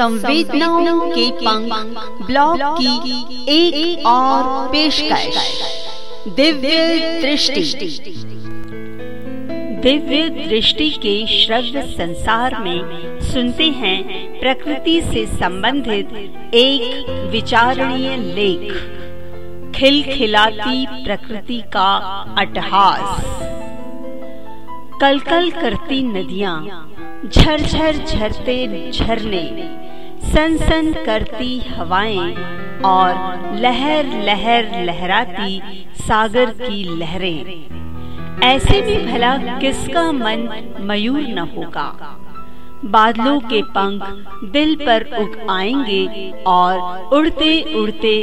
संवेदनाओं के पंख ब्लॉग की एक, एक और पेशकश। दिव्य दृष्टि। दिव्य दृष्टि के श्रव्य संसार में सुनते हैं प्रकृति से संबंधित एक विचारणीय लेख। खिलखिलाती प्रकृति का अटहास। कल कल करती नदियाँ झरझर झरते झरने सन सन करती हवाएँ और लहर लहर लहराती सागर की लहरें। ऐसे भी भला किसका मन मयूर न होगा? बादलों के पंख दिल पर उग आएँगे और उड़ते उड़ते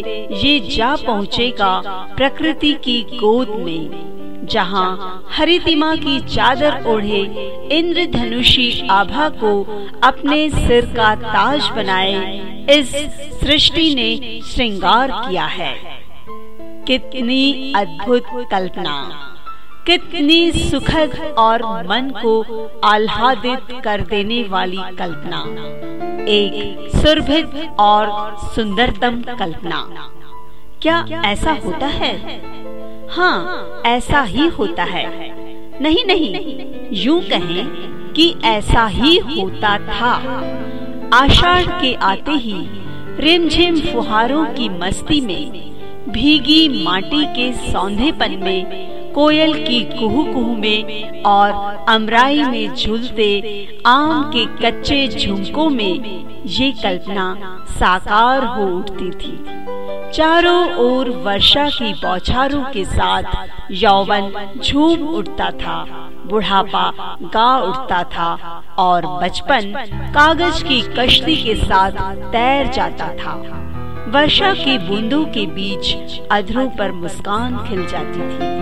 ये जा पहुँचेगा प्रकृति की गोद में। जहाँ हरितिमा की चादर ओढ़े इंद्रधनुषी आभा को अपने सिर का ताज बनाए इस सृष्टि ने श्रृंगार किया है। कितनी अद्भुत कल्पना, कितनी सुखद और मन को आह्लादित कर देने वाली कल्पना, एक सुरभित और सुंदरतम कल्पना। क्या ऐसा होता है? हाँ ऐसा ही होता है। नहीं नहीं, यूँ कहें कि ऐसा ही होता था। आषाढ़ के आते ही रिमझिम फुहारों की मस्ती में भीगी माटी के सौंधेपन में, कोयल की कुहू कुहू में और अमराई में झूलते आम के कच्चे झुमकों में ये कल्पना साकार हो उठती थी। चारों ओर वर्षा की बौछारों के साथ यौवन झूम उठता था, बुढ़ापा गा उठता था और बचपन कागज़ की कश्ती के साथ तैर जाता था। वर्षा की बूंदों के बीच अधरों पर मुस्कान खिल जाती थी।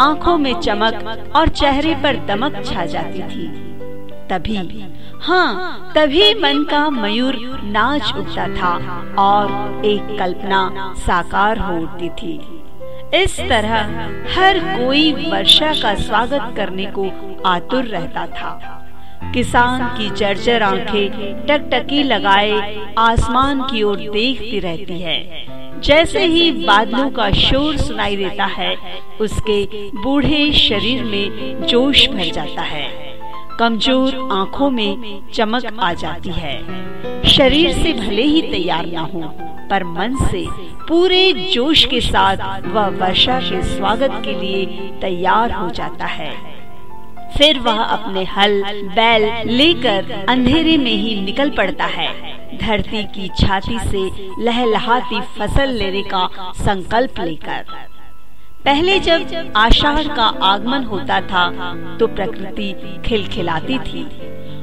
आँखों में चमक और चेहरे पर दमक छा जाती थी। तभी। हाँ तभी मन का मयूर नाच उठता था और एक कल्पना साकार हो उठती थी। इस तरह हर कोई वर्षा का स्वागत करने को आतुर रहता था। किसान की जर्जर आँखें टकटकी लगाए आसमान की ओर देखती रहती है। जैसे ही बादलों का शोर सुनाई देता है, उसके बूढ़े शरीर में जोश भर जाता है। कमज़ोर आँखों में चमक आ जाती है। शरीर से भले ही तैयार न हो, पर मन से पूरे जोश के साथ वह वर्षा के स्वागत के लिए तैयार हो जाता है। फिर वह अपने हल, बैल लेकर अंधेरे में ही निकल पड़ता है। धरती की छाती से लहलहाती फ़सल लेने का संकल्प लेकर। पहले जब आषाढ़ का आगमन होता था तो प्रकृति खिलखिलाती थी।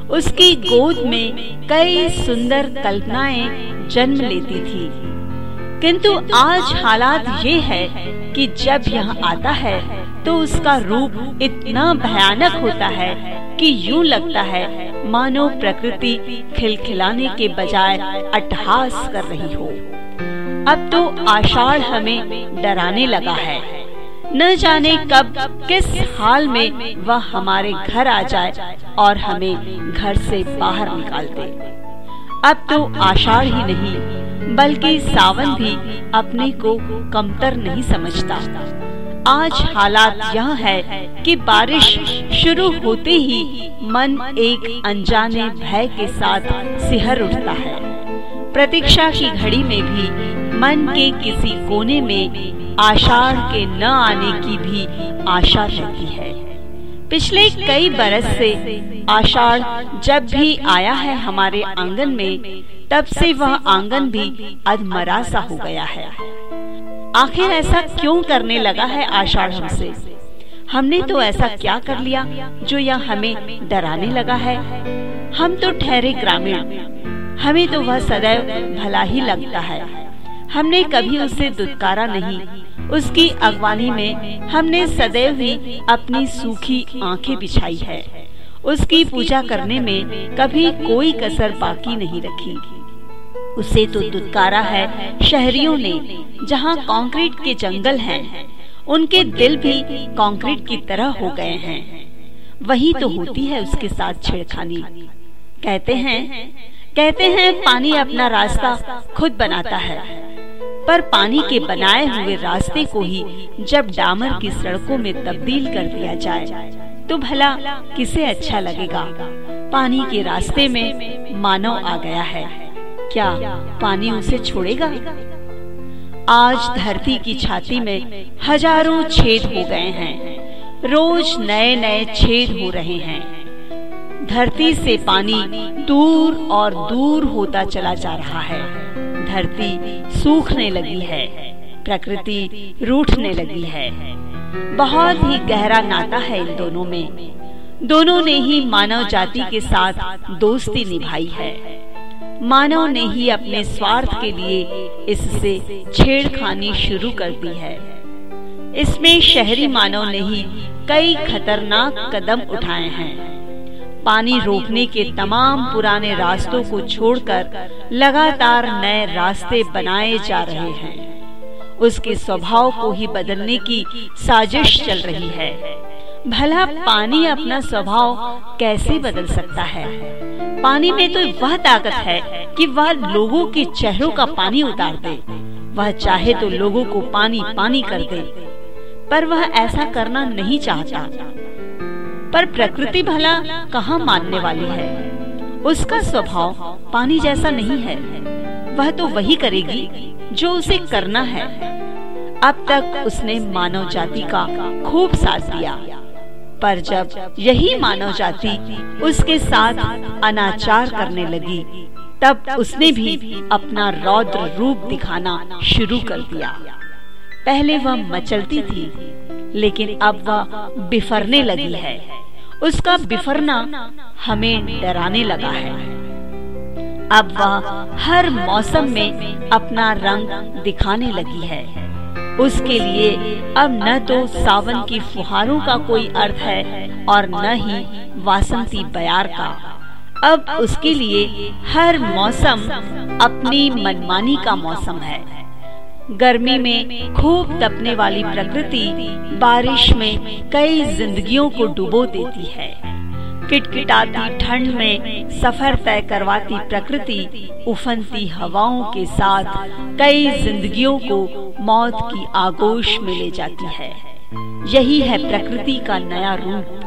उसकी गोद में कई सुंदर कल्पनाएँ जन्म लेती थी। किंतु आज हालात ये है कि जब यह आता है तो उसका रूप इतना भयानक होता है कि यूँ लगता है, मानो प्रकृति खिलखिलाने के बजाय अट्टहास कर रही हो। अब तो आषाढ़ हमें डराने लगा है। न जाने कब, किस हाल में वह हमारे घर आ जाए और हमें घर से बाहर निकाल दे। अब तो आषाढ़ ही नहीं, बल्कि सावन भी अपने को कमतर नहीं समझता। आज हालात यह है कि बारिश शुरू होते ही मन एक अनजाने भय के साथ सिहर उठता है। प्रतीक्षा की घड़ी में भी मन के किसी कोने में आषाढ़ के न आने की भी आशा रहती है। पिछले कई बरस से आषाढ़ जब भी आया है हमारे आँगन में, तब से वह आँगन भी अधमरा सा हो गया है। आखिर ऐसा क्यों करने लगा है आषाढ़ हमसे? हमने तो ऐसा क्या कर लिया जो यह हमें डराने लगा है? हम तो ठहरे ग्रामीण। हमें तो वह सदैव भला ही लगता है। हमने कभी उसे दुत्कारा नहीं। उसकी अगवानी में हमने सदैव ही अपनी सूखी आँखें बिछाई है। उसकी पूजा करने में कभी कोई कसर बाकी नहीं रखी। उसे तो दुत्कारा है शहरियों ने जहाँ कंक्रीट के जंगल हैं, उनके दिल भी कंक्रीट की तरह हो गए हैं। वही तो होती है उसके साथ छेड़खानी। कहते हैं कहते हैं पानी अपना रास्ता खुद बनाता है। पर पानी के बनाए हुए रास्ते को ही जब डामर की सड़कों में तब्दील कर दिया जाए तो भला किसे अच्छा लगेगा? पानी के रास्ते में मानव आ गया है। क्या पानी उसे छोड़ेगा? आज धरती की छाती में हज़ारों छेद हो गए हैं। रोज नए नए छेद हो रहे हैं। धरती से पानी दूर और दूर होता चला जा रहा है। धरती सूखने लगी है, प्रकृति रूठने लगी है। बहुत ही गहरा नाता है इन दोनों में। दोनों ने ही मानव जाति के साथ दोस्ती निभाई है। मानव ने ही अपने स्वार्थ के लिए इससे छेड़खानी शुरू कर दी है। इसमें शहरी मानव ने ही कई खतरनाक कदम उठाए हैं। पानी रोकने के तमाम पुराने रास्तों को छोड़कर लगातार नए रास्ते बनाए जा रहे हैं। उसके स्वभाव को ही बदलने की साजिश चल रही है। भला पानी अपना स्वभाव कैसे बदल सकता है? पानी में तो वह ताकत है कि वह लोगों के चेहरों का पानी उतार दे। वह चाहे तो लोगों को पानी पानी कर दे, पर वह ऐसा करना नहीं चाहता। पर प्रकृति भला कहाँ मानने वाली है? उसका स्वभाव पानी जैसा नहीं है। वह तो वही करेगी जो उसे करना है। अब तक उसने मानव जाति का खूब साथ दिया। पर जब यही मानव जाति उसके साथ अनाचार करने लगी, तब उसने भी अपना रौद्र रूप दिखाना शुरू कर दिया। पहले वह मचलती थी लेकिन अब वह बिफरने लगी है। उसका बिफरना हमें डराने लगा है। अब वह हर मौसम में अपना रंग दिखाने लगी है। उसके लिए अब न तो सावन की फुहारों का कोई अर्थ है और न ही वासंती बयार का। अब उसके लिए हर मौसम अपनी मनमानी का मौसम है। गर्मी में खूब तपने वाली प्रकृति बारिश में कई जिंदगियों को डुबो देती है। किटकिटाती ठंड में सफ़र तय करवाती प्रकृति उफनती हवाओं के साथ कई जिंदगियों को मौत की आगोश में ले जाती है। यही है प्रकृति का नया रूप।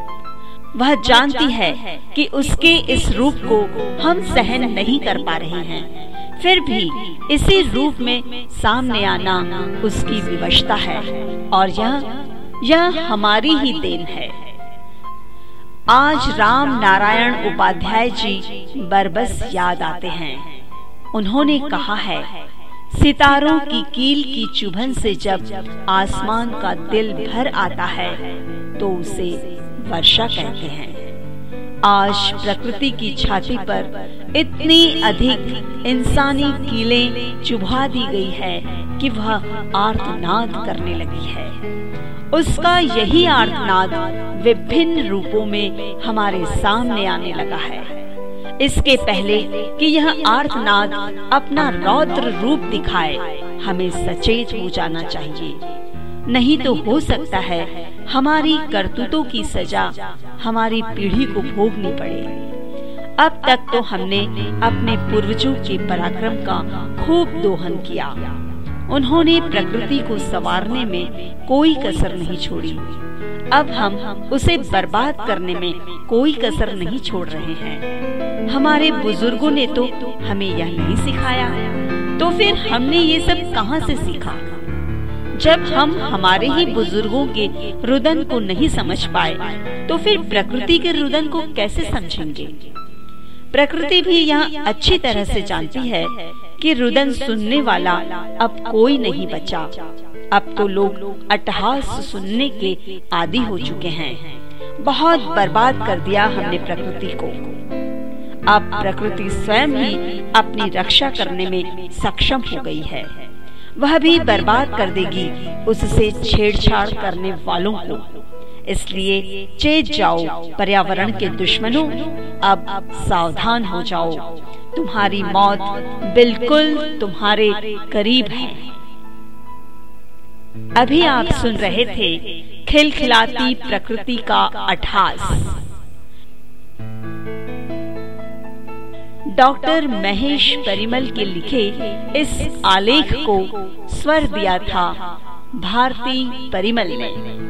वह जानती है कि उसके इस रूप को हम सहन नहीं कर पा रहे हैं। फिर भी इसी रूप में सामने आना उसकी विवशता है। और यह यह हमारी ही देन है। आज राम नारायण उपाध्याय जी बरबस याद आते हैं। उन्होंने कहा है, सितारों की कील की चुभन से जब आसमान का दिल भर आता है तो उसे वर्षा कहते हैं। आज प्रकृति की छाती पर इतनी अधिक इंसानी कीलें चुभा दी गई है कि वह आर्तनाद करने लगी है। उसका यही आर्तनाद विभिन्न रूपों में हमारे सामने आने लगा है। इसके पहले कि यह आर्तनाद अपना रौद्र रूप दिखाए, हमें सचेत हो जाना चाहिए। नहीं तो हो सकता है। हमारी करतूतों की सजा, हमारी पीढ़ी को भोगनी पड़े। अब तक तो हमने अपने पूर्वजों के पराक्रम का खूब दोहन किया। उन्होंने प्रकृति को संवारने में कोई कसर नहीं छोड़ी। अब हम उसे बर्बाद करने में कोई कसर नहीं छोड़ रहे हैं। हमारे बुज़ुर्गों ने तो हमें यह नहीं सिखाया। तो फिर हमने ये सब कहाँ से सीखा? जब हम हमारे ही बुज़ुर्गों के रुदन को नहीं समझ पाए तो फिर प्रकृति के रुदन को कैसे समझेंगे? प्रकृति भी यहाँ अच्छी तरह से जानती है कि रुदन सुनने वाला अब कोई नहीं बचा। अब तो लोग अट्टहास सुनने के आदि हो चुके हैं। बहुत बर्बाद कर दिया हमने प्रकृति को। अब प्रकृति स्वयं ही अपनी रक्षा करने में सक्षम हो गई है। वह भी बर्बाद कर देगी उससे छेड़छाड़ करने वालों को। इसलिए चेत जाओ पर्यावरण के दुश्मनों, अब सावधान हो जाओ। तुम्हारी मौत बिल्कुल तुम्हारे करीब है। अभी आप सुन रहे थे खिलखिलाती प्रकृति का अठास। डॉक्टर महेश परिमल के लिखे इस आलेख को स्वर दिया था भारती परिमल ने।